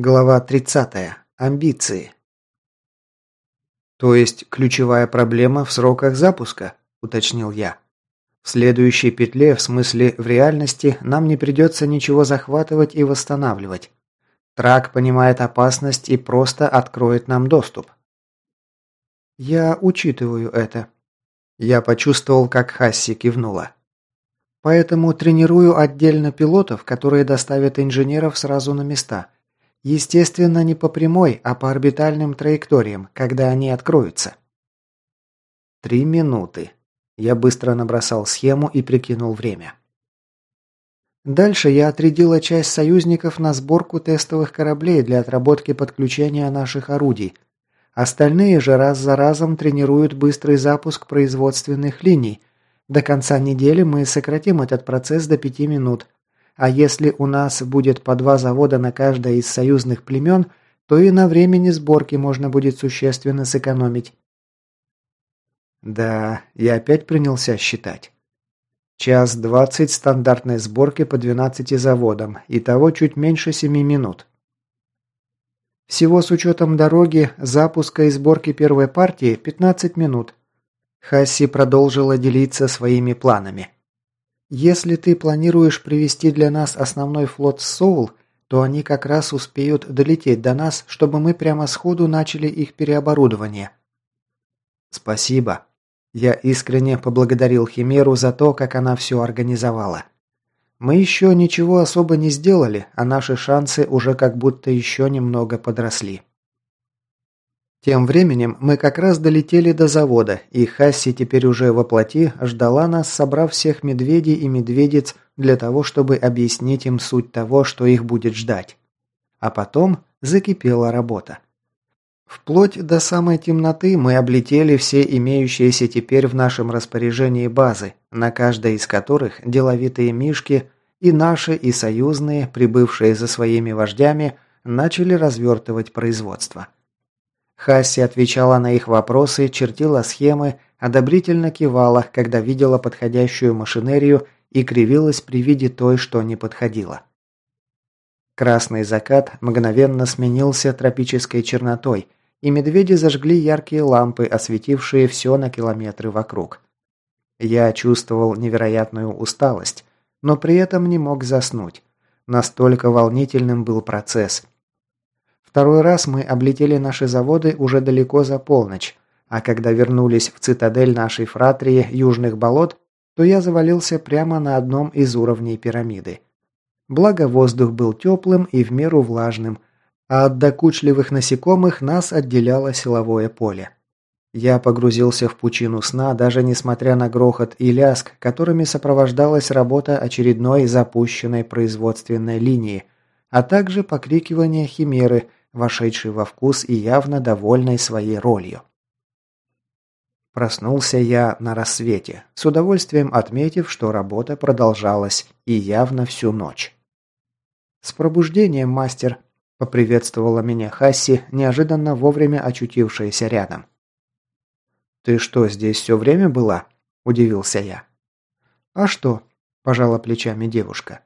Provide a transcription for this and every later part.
Глава 30. Амбиции. То есть ключевая проблема в сроках запуска, уточнил я. В следующей петле, в смысле в реальности, нам не придется ничего захватывать и восстанавливать. Трак понимает опасность и просто откроет нам доступ. Я учитываю это. Я почувствовал, как Хасси кивнула. Поэтому тренирую отдельно пилотов, которые доставят инженеров сразу на места – Естественно, не по прямой, а по орбитальным траекториям, когда они откроются. Три минуты. Я быстро набросал схему и прикинул время. Дальше я отрядила часть союзников на сборку тестовых кораблей для отработки подключения наших орудий. Остальные же раз за разом тренируют быстрый запуск производственных линий. До конца недели мы сократим этот процесс до пяти минут, а если у нас будет по два завода на каждое из союзных племен, то и на времени сборки можно будет существенно сэкономить. Да, я опять принялся считать. Час двадцать стандартной сборки по 12 заводам, и того чуть меньше семи минут. Всего с учетом дороги, запуска и сборки первой партии 15 минут. Хасси продолжила делиться своими планами. Если ты планируешь привести для нас основной флот Соул, то они как раз успеют долететь до нас, чтобы мы прямо сходу начали их переоборудование. Спасибо. Я искренне поблагодарил Химеру за то, как она все организовала. Мы еще ничего особо не сделали, а наши шансы уже как будто еще немного подросли. Тем временем мы как раз долетели до завода, и Хасси теперь уже во плоти ждала нас, собрав всех медведей и медведиц для того, чтобы объяснить им суть того, что их будет ждать. А потом закипела работа. Вплоть до самой темноты мы облетели все имеющиеся теперь в нашем распоряжении базы, на каждой из которых деловитые мишки и наши, и союзные, прибывшие за своими вождями, начали развертывать производство. Хасси отвечала на их вопросы, чертила схемы, одобрительно кивала, когда видела подходящую машинерию и кривилась при виде той, что не подходила. Красный закат мгновенно сменился тропической чернотой, и медведи зажгли яркие лампы, осветившие все на километры вокруг. Я чувствовал невероятную усталость, но при этом не мог заснуть. Настолько волнительным был процесс – Второй раз мы облетели наши заводы уже далеко за полночь, а когда вернулись в цитадель нашей фратрии Южных болот, то я завалился прямо на одном из уровней пирамиды. Благо воздух был теплым и в меру влажным, а от докучливых насекомых нас отделяло силовое поле. Я погрузился в пучину сна, даже несмотря на грохот и ляск, которыми сопровождалась работа очередной запущенной производственной линии, а также покрикивание химеры – вошедший во вкус и явно довольный своей ролью. Проснулся я на рассвете, с удовольствием отметив, что работа продолжалась и явно всю ночь. «С пробуждением, мастер!» – поприветствовала меня Хасси, неожиданно вовремя очутившаяся рядом. «Ты что, здесь все время была?» – удивился я. «А что?» – пожала плечами девушка.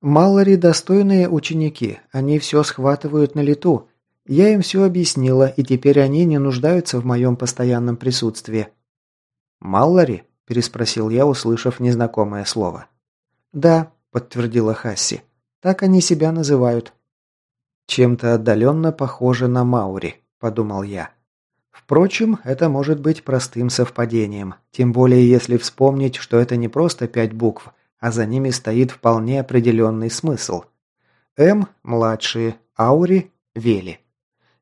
Маллари достойные ученики, они все схватывают на лету. Я им все объяснила, и теперь они не нуждаются в моем постоянном присутствии». «Маллари?» – переспросил я, услышав незнакомое слово. «Да», – подтвердила Хасси. «Так они себя называют». «Чем-то отдаленно похоже на Маури», – подумал я. Впрочем, это может быть простым совпадением, тем более если вспомнить, что это не просто пять букв, а за ними стоит вполне определенный смысл. М – младшие, Аури – Вели.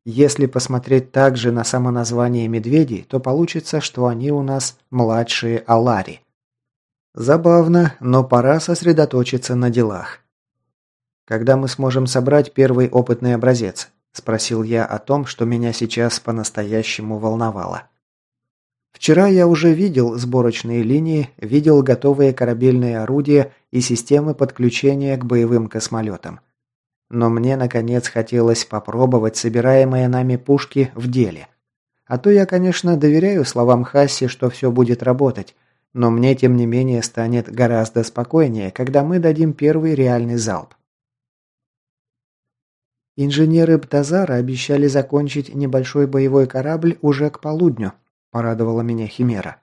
Если посмотреть также на само название медведей, то получится, что они у нас младшие Алари. Забавно, но пора сосредоточиться на делах. Когда мы сможем собрать первый опытный образец? Спросил я о том, что меня сейчас по-настоящему волновало. Вчера я уже видел сборочные линии, видел готовые корабельные орудия и системы подключения к боевым космолетам. Но мне, наконец, хотелось попробовать собираемые нами пушки в деле. А то я, конечно, доверяю словам Хасси, что все будет работать, но мне, тем не менее, станет гораздо спокойнее, когда мы дадим первый реальный залп. Инженеры Бтазара обещали закончить небольшой боевой корабль уже к полудню, порадовала меня Химера.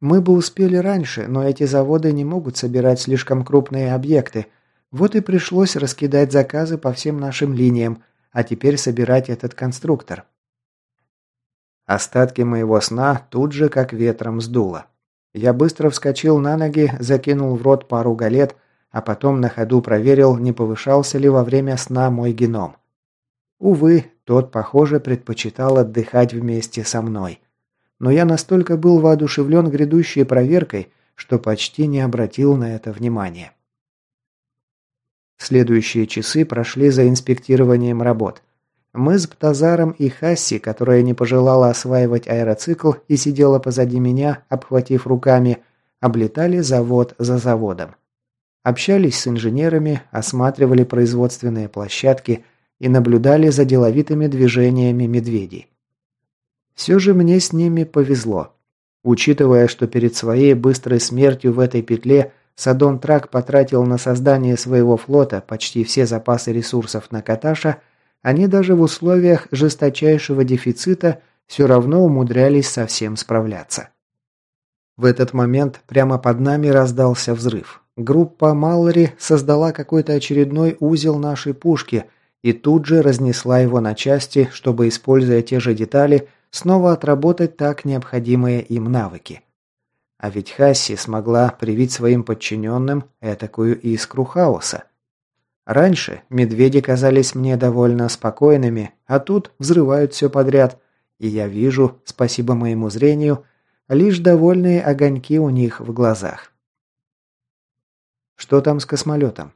Мы бы успели раньше, но эти заводы не могут собирать слишком крупные объекты. Вот и пришлось раскидать заказы по всем нашим линиям, а теперь собирать этот конструктор. Остатки моего сна тут же как ветром сдуло. Я быстро вскочил на ноги, закинул в рот пару галет, а потом на ходу проверил, не повышался ли во время сна мой геном. Увы, тот, похоже, предпочитал отдыхать вместе со мной. Но я настолько был воодушевлен грядущей проверкой, что почти не обратил на это внимания. Следующие часы прошли за инспектированием работ. Мы с Птазаром и Хасси, которая не пожелала осваивать аэроцикл и сидела позади меня, обхватив руками, облетали завод за заводом. Общались с инженерами, осматривали производственные площадки и наблюдали за деловитыми движениями медведей. Все же мне с ними повезло. Учитывая, что перед своей быстрой смертью в этой петле Садон Трак потратил на создание своего флота почти все запасы ресурсов на Каташа – они даже в условиях жесточайшего дефицита все равно умудрялись совсем справляться. В этот момент прямо под нами раздался взрыв. Группа Маллори создала какой-то очередной узел нашей пушки и тут же разнесла его на части, чтобы, используя те же детали, снова отработать так необходимые им навыки. А ведь Хасси смогла привить своим подчиненным этакую искру хаоса. Раньше медведи казались мне довольно спокойными, а тут взрывают все подряд, и я вижу, спасибо моему зрению, лишь довольные огоньки у них в глазах. Что там с космолетом?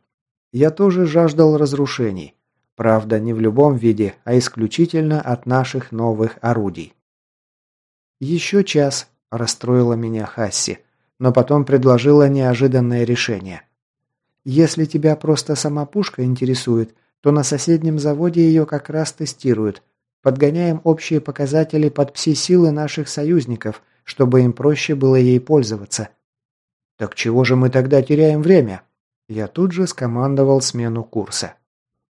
Я тоже жаждал разрушений. Правда, не в любом виде, а исключительно от наших новых орудий. «Еще час», – расстроила меня Хасси, но потом предложила неожиданное решение – если тебя просто сама пушка интересует, то на соседнем заводе ее как раз тестируют. Подгоняем общие показатели под пси-силы наших союзников, чтобы им проще было ей пользоваться. Так чего же мы тогда теряем время? Я тут же скомандовал смену курса.